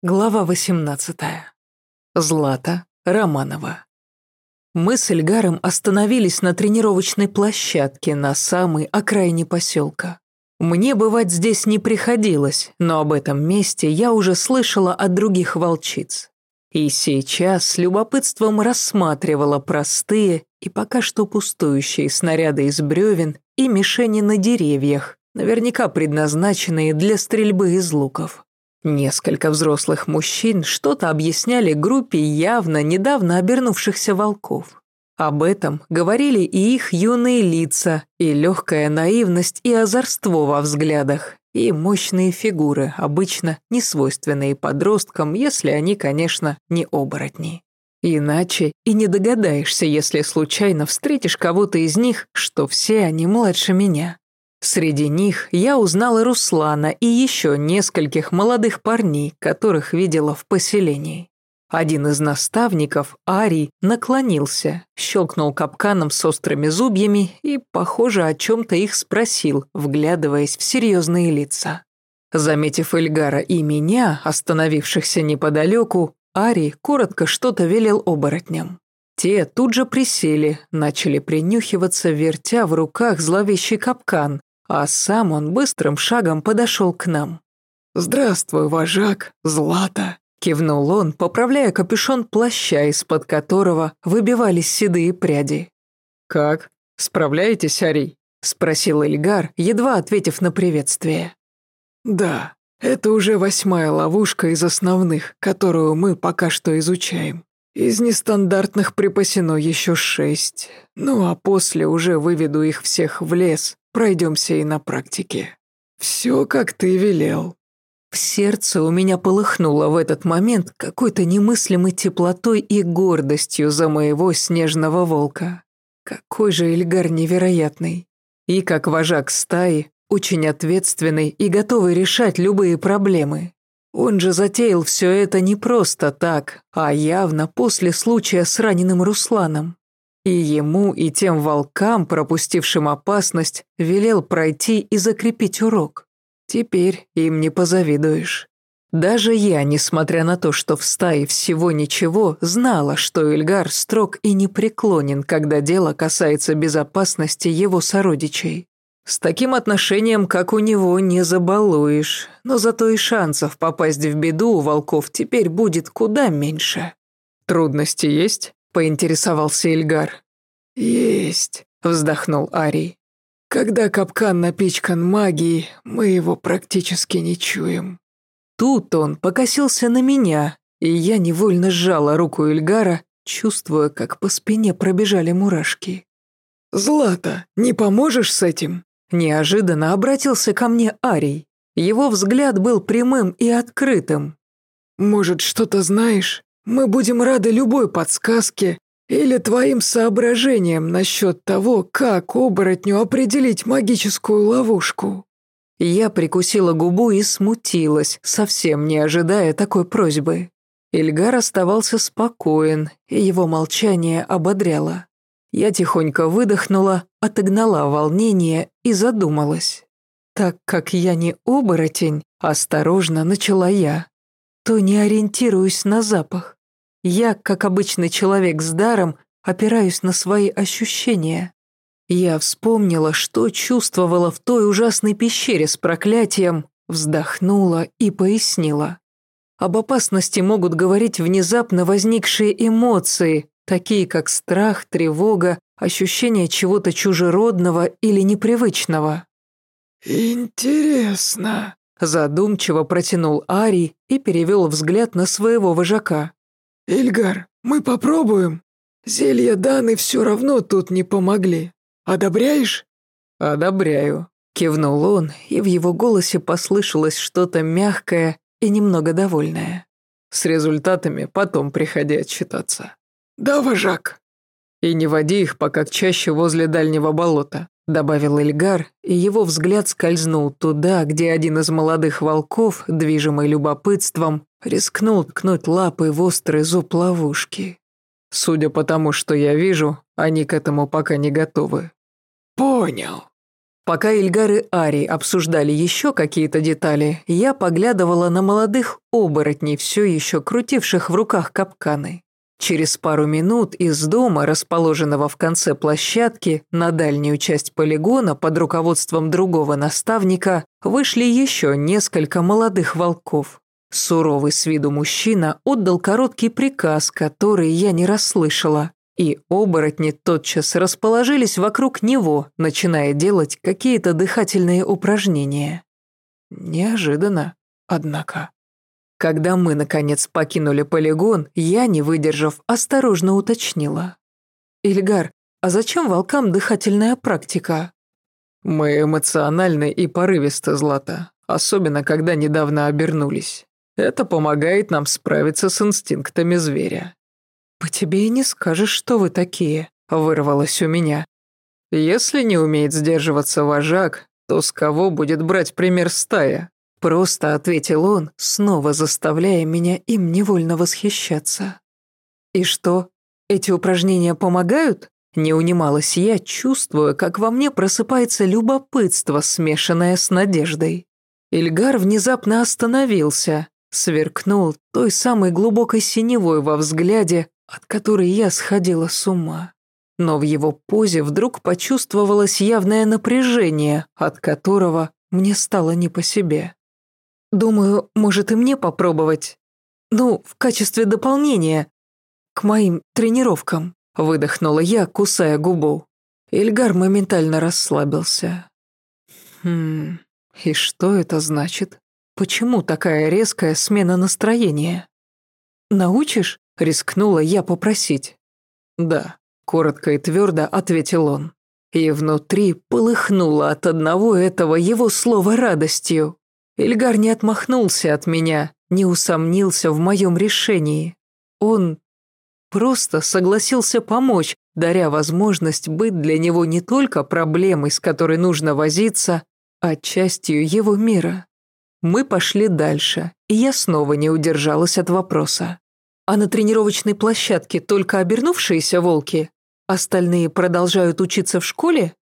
Глава 18. Злата Романова. Мы с Эльгаром остановились на тренировочной площадке на самой окраине поселка. Мне бывать здесь не приходилось, но об этом месте я уже слышала от других волчиц. И сейчас с любопытством рассматривала простые и пока что пустующие снаряды из бревен и мишени на деревьях, наверняка предназначенные для стрельбы из луков. Несколько взрослых мужчин что-то объясняли группе явно недавно обернувшихся волков. Об этом говорили и их юные лица, и легкая наивность и озорство во взглядах, и мощные фигуры, обычно не свойственные подросткам, если они, конечно, не оборотни. Иначе и не догадаешься, если случайно встретишь кого-то из них, что все они младше меня. Среди них я узнала Руслана и еще нескольких молодых парней, которых видела в поселении. Один из наставников, Арий, наклонился, щелкнул капканом с острыми зубьями и, похоже, о чем-то их спросил, вглядываясь в серьезные лица. Заметив Эльгара и меня, остановившихся неподалеку, Арий коротко что-то велел оборотням. Те тут же присели, начали принюхиваться, вертя в руках зловещий капкан, а сам он быстрым шагом подошел к нам. «Здравствуй, вожак, Злата!» – кивнул он, поправляя капюшон плаща, из-под которого выбивались седые пряди. «Как? Справляетесь, Арий?» – спросил Эльгар, едва ответив на приветствие. «Да, это уже восьмая ловушка из основных, которую мы пока что изучаем. Из нестандартных припасено еще шесть. Ну а после уже выведу их всех в лес, Пройдемся и на практике. Все, как ты велел». В сердце у меня полыхнуло в этот момент какой-то немыслимой теплотой и гордостью за моего снежного волка. Какой же Эльгар невероятный. И как вожак стаи, очень ответственный и готовый решать любые проблемы. Он же затеял все это не просто так, а явно после случая с раненым Русланом. И ему, и тем волкам, пропустившим опасность, велел пройти и закрепить урок. Теперь им не позавидуешь. Даже я, несмотря на то, что в стае всего ничего, знала, что Эльгар строг и непреклонен, когда дело касается безопасности его сородичей. С таким отношением, как у него, не забалуешь, но зато и шансов попасть в беду у волков теперь будет куда меньше. Трудности есть? Поинтересовался Эльгар. «Есть», — вздохнул Арий. «Когда капкан напичкан магией, мы его практически не чуем». Тут он покосился на меня, и я невольно сжала руку Эльгара, чувствуя, как по спине пробежали мурашки. «Злата, не поможешь с этим?» Неожиданно обратился ко мне Арий. Его взгляд был прямым и открытым. «Может, что-то знаешь? Мы будем рады любой подсказке или твоим соображениям насчет того, как оборотню определить магическую ловушку?» Я прикусила губу и смутилась, совсем не ожидая такой просьбы. Ильгар оставался спокоен, и его молчание ободряло. Я тихонько выдохнула, отогнала волнение и задумалась. Так как я не оборотень, осторожно начала я, то не ориентируюсь на запах. Я, как обычный человек с даром, опираюсь на свои ощущения. Я вспомнила, что чувствовала в той ужасной пещере с проклятием, вздохнула и пояснила. Об опасности могут говорить внезапно возникшие эмоции, такие как страх, тревога, ощущение чего-то чужеродного или непривычного. «Интересно», – задумчиво протянул Ари и перевел взгляд на своего вожака. «Эльгар, мы попробуем. Зелья Даны все равно тут не помогли. Одобряешь?» «Одобряю», — кивнул он, и в его голосе послышалось что-то мягкое и немного довольное. «С результатами потом приходи отчитаться». «Да, вожак». «И не води их пока чаще возле дальнего болота добавил Эльгар, и его взгляд скользнул туда, где один из молодых волков, движимый любопытством, рискнул ткнуть лапой в острый зуб ловушки. Судя по тому, что я вижу, они к этому пока не готовы. Понял. Пока Ильгар и Ари обсуждали еще какие-то детали, я поглядывала на молодых оборотней, все еще крутивших в руках капканы. Через пару минут из дома, расположенного в конце площадки, на дальнюю часть полигона под руководством другого наставника, вышли еще несколько молодых волков. Суровый с виду мужчина отдал короткий приказ, который я не расслышала, и оборотни тотчас расположились вокруг него, начиная делать какие-то дыхательные упражнения. Неожиданно, однако. Когда мы, наконец, покинули полигон, я, не выдержав, осторожно уточнила. «Ильгар, а зачем волкам дыхательная практика?» «Мы эмоциональны и порывисты, Злата, особенно когда недавно обернулись. Это помогает нам справиться с инстинктами зверя». «По тебе и не скажешь, что вы такие», — вырвалось у меня. «Если не умеет сдерживаться вожак, то с кого будет брать пример стая?» Просто ответил он, снова заставляя меня им невольно восхищаться. «И что, эти упражнения помогают?» Не унималась я, чувствуя, как во мне просыпается любопытство, смешанное с надеждой. Ильгар внезапно остановился, сверкнул той самой глубокой синевой во взгляде, от которой я сходила с ума. Но в его позе вдруг почувствовалось явное напряжение, от которого мне стало не по себе. Думаю, может и мне попробовать. Ну, в качестве дополнения к моим тренировкам, выдохнула я, кусая губу. Ильгар моментально расслабился. Хм, и что это значит? Почему такая резкая смена настроения? Научишь? Рискнула я попросить. Да, коротко и твердо ответил он. И внутри полыхнуло от одного этого его слова радостью. Ильгар не отмахнулся от меня, не усомнился в моем решении. Он просто согласился помочь, даря возможность быть для него не только проблемой, с которой нужно возиться, а частью его мира. Мы пошли дальше, и я снова не удержалась от вопроса. А на тренировочной площадке только обернувшиеся волки? Остальные продолжают учиться в школе?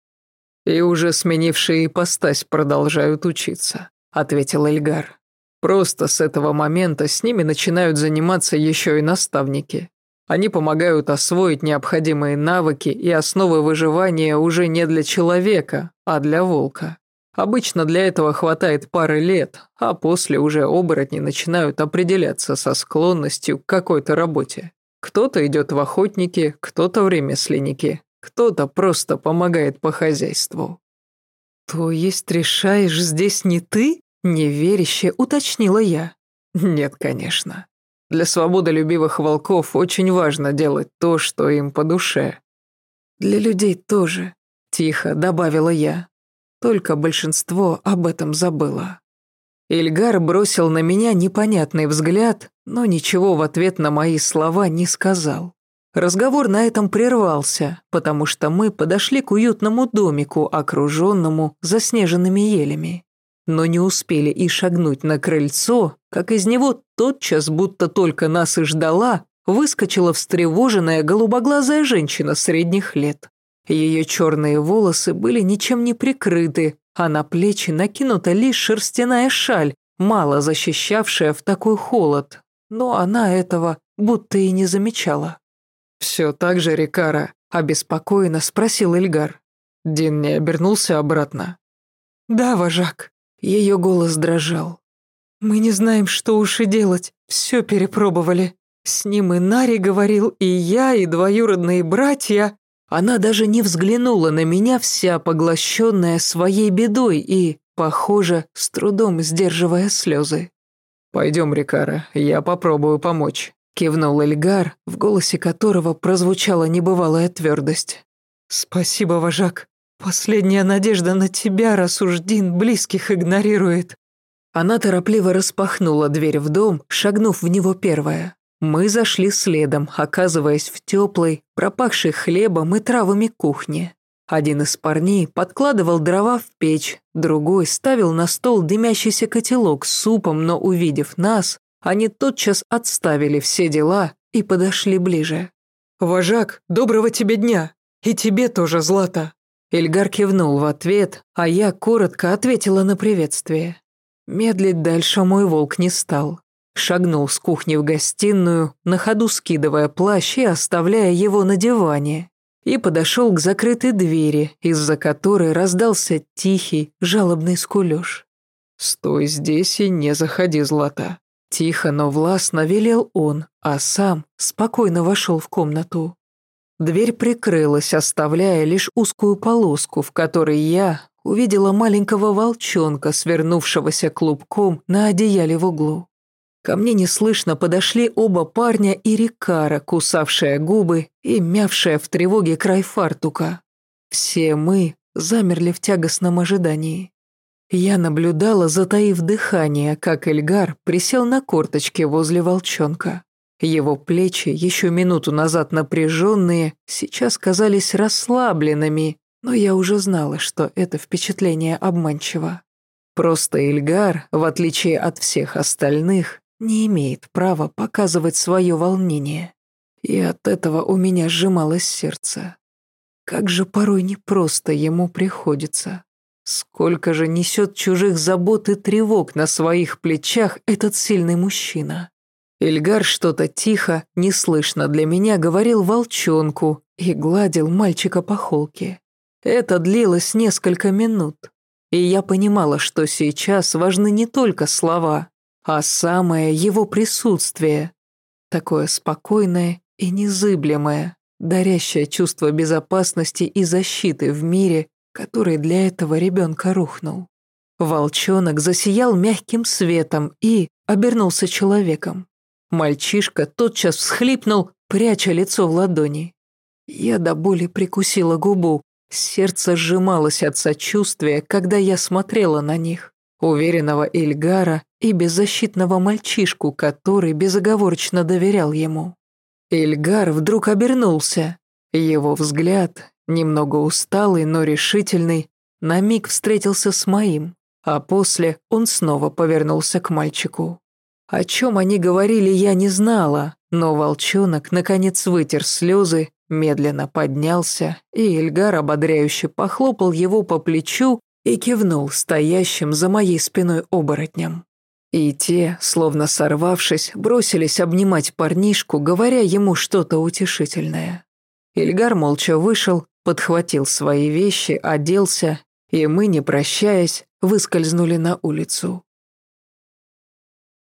И уже сменившие ипостась продолжают учиться ответил Эльгар. Просто с этого момента с ними начинают заниматься еще и наставники. Они помогают освоить необходимые навыки и основы выживания уже не для человека, а для волка. Обычно для этого хватает пары лет, а после уже оборотни начинают определяться со склонностью к какой-то работе. Кто-то идет в охотники, кто-то в ремесленники, кто-то просто помогает по хозяйству. «То есть решаешь здесь не ты?» Неверяще уточнила я. Нет, конечно. Для свободолюбивых волков очень важно делать то, что им по душе. Для людей тоже, тихо добавила я. Только большинство об этом забыло. Ильгар бросил на меня непонятный взгляд, но ничего в ответ на мои слова не сказал. Разговор на этом прервался, потому что мы подошли к уютному домику, окруженному заснеженными елями но не успели и шагнуть на крыльцо, как из него тотчас, будто только нас и ждала, выскочила встревоженная голубоглазая женщина средних лет. Ее черные волосы были ничем не прикрыты, а на плечи накинута лишь шерстяная шаль, мало защищавшая в такой холод. Но она этого будто и не замечала. «Все так же, Рикара?» – обеспокоенно спросил Эльгар. Дин не обернулся обратно. «Да, вожак», ее голос дрожал. «Мы не знаем, что уж и делать. Все перепробовали. С ним и Нари говорил, и я, и двоюродные братья. Она даже не взглянула на меня, вся поглощенная своей бедой и, похоже, с трудом сдерживая слезы. «Пойдем, Рикара, я попробую помочь», — кивнул Эльгар, в голосе которого прозвучала небывалая твердость. «Спасибо, вожак. Последняя надежда на тебя, Расуждин, близких игнорирует. Она торопливо распахнула дверь в дом, шагнув в него первая. Мы зашли следом, оказываясь в теплой, пропахшей хлебом и травами кухне. Один из парней подкладывал дрова в печь, другой ставил на стол дымящийся котелок с супом, но, увидев нас, они тотчас отставили все дела и подошли ближе. «Вожак, доброго тебе дня! И тебе тоже, Злата!» Эльгар кивнул в ответ, а я коротко ответила на приветствие. Медлить дальше мой волк не стал. Шагнул с кухни в гостиную, на ходу скидывая плащ и оставляя его на диване. И подошел к закрытой двери, из-за которой раздался тихий, жалобный скулеж. «Стой здесь и не заходи, Злата». Тихо, но властно велел он, а сам спокойно вошел в комнату. Дверь прикрылась, оставляя лишь узкую полоску, в которой я увидела маленького волчонка, свернувшегося клубком на одеяле в углу. Ко мне неслышно подошли оба парня и Рикара, кусавшая губы и мявшая в тревоге край фартука. Все мы замерли в тягостном ожидании. Я наблюдала, затаив дыхание, как Эльгар присел на корточки возле волчонка. Его плечи, еще минуту назад напряженные, сейчас казались расслабленными, но я уже знала, что это впечатление обманчиво. Просто Эльгар, в отличие от всех остальных, не имеет права показывать свое волнение. И от этого у меня сжималось сердце. Как же порой непросто ему приходится. Сколько же несет чужих забот и тревог на своих плечах этот сильный мужчина. Ильгар что-то тихо, неслышно для меня говорил волчонку и гладил мальчика по холке. Это длилось несколько минут, и я понимала, что сейчас важны не только слова, а самое его присутствие. Такое спокойное и незыблемое, дарящее чувство безопасности и защиты в мире, который для этого ребенка рухнул. Волчонок засиял мягким светом и обернулся человеком. Мальчишка тотчас всхлипнул, пряча лицо в ладони. Я до боли прикусила губу, сердце сжималось от сочувствия, когда я смотрела на них уверенного Ильгара и беззащитного мальчишку, который безоговорочно доверял ему. Ильгар вдруг обернулся. Его взгляд, немного усталый, но решительный, на миг встретился с моим, а после он снова повернулся к мальчику. О чем они говорили, я не знала, но волчонок наконец вытер слезы, медленно поднялся, и Ильгар ободряюще похлопал его по плечу и кивнул стоящим за моей спиной оборотням. И те, словно сорвавшись, бросились обнимать парнишку, говоря ему что-то утешительное. Ильгар молча вышел, подхватил свои вещи, оделся, и мы, не прощаясь, выскользнули на улицу.